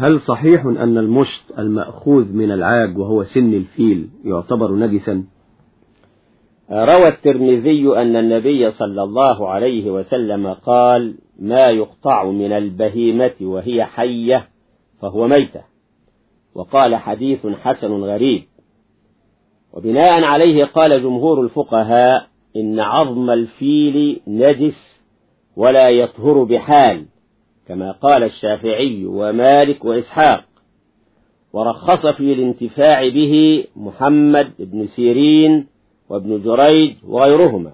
هل صحيح أن المشط المأخوذ من العاج وهو سن الفيل يعتبر نجسا؟ روى الترمذي أن النبي صلى الله عليه وسلم قال ما يقطع من البهيمة وهي حية فهو ميتة. وقال حديث حسن غريب. وبناء عليه قال جمهور الفقهاء إن عظم الفيل نجس ولا يطهر بحال. كما قال الشافعي ومالك وإسحاق ورخص في الانتفاع به محمد بن سيرين وابن جريج وغيرهما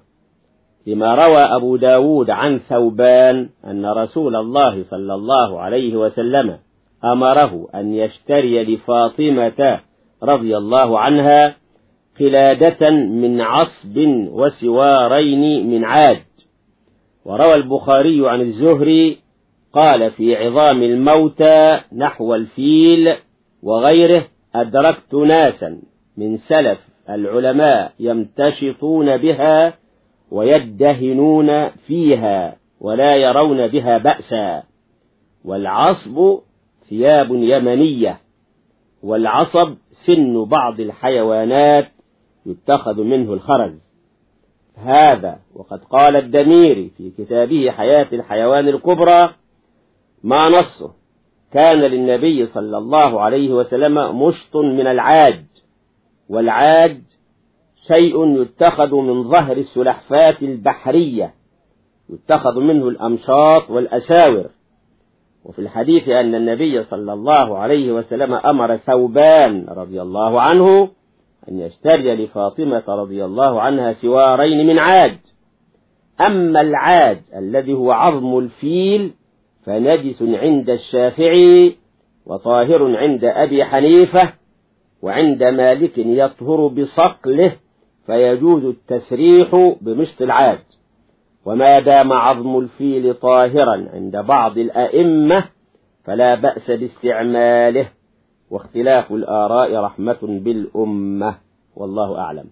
لما روى أبو داود عن ثوبان أن رسول الله صلى الله عليه وسلم أمره أن يشتري لفاطمة رضي الله عنها قلادة من عصب وسوارين من عاج وروى البخاري عن الزهري قال في عظام الموتى نحو الفيل وغيره أدركت ناسا من سلف العلماء يمتشطون بها ويدهنون فيها ولا يرون بها بأسا والعصب ثياب يمنية والعصب سن بعض الحيوانات يتخذ منه الخرز. هذا وقد قال الدميري في كتابه حياة الحيوان الكبرى ما نصه. كان للنبي صلى الله عليه وسلم مشط من العاج والعاج شيء يتخذ من ظهر السلحفاة البحرية يتخذ منه الأمشاط والأساور وفي الحديث أن النبي صلى الله عليه وسلم أمر ثوبان رضي الله عنه أن يشتري لفاطمة رضي الله عنها سوارين من عاج. أما العاج الذي هو عظم الفيل فنجس عند الشافعي وطاهر عند أبي حنيفة وعند مالك يطهر بصقله فيجوز التسريح بمشط العاج. وما دام عظم الفيل طاهرا عند بعض الأئمة فلا بأس باستعماله واختلاف الآراء رحمة بالأمة والله أعلم.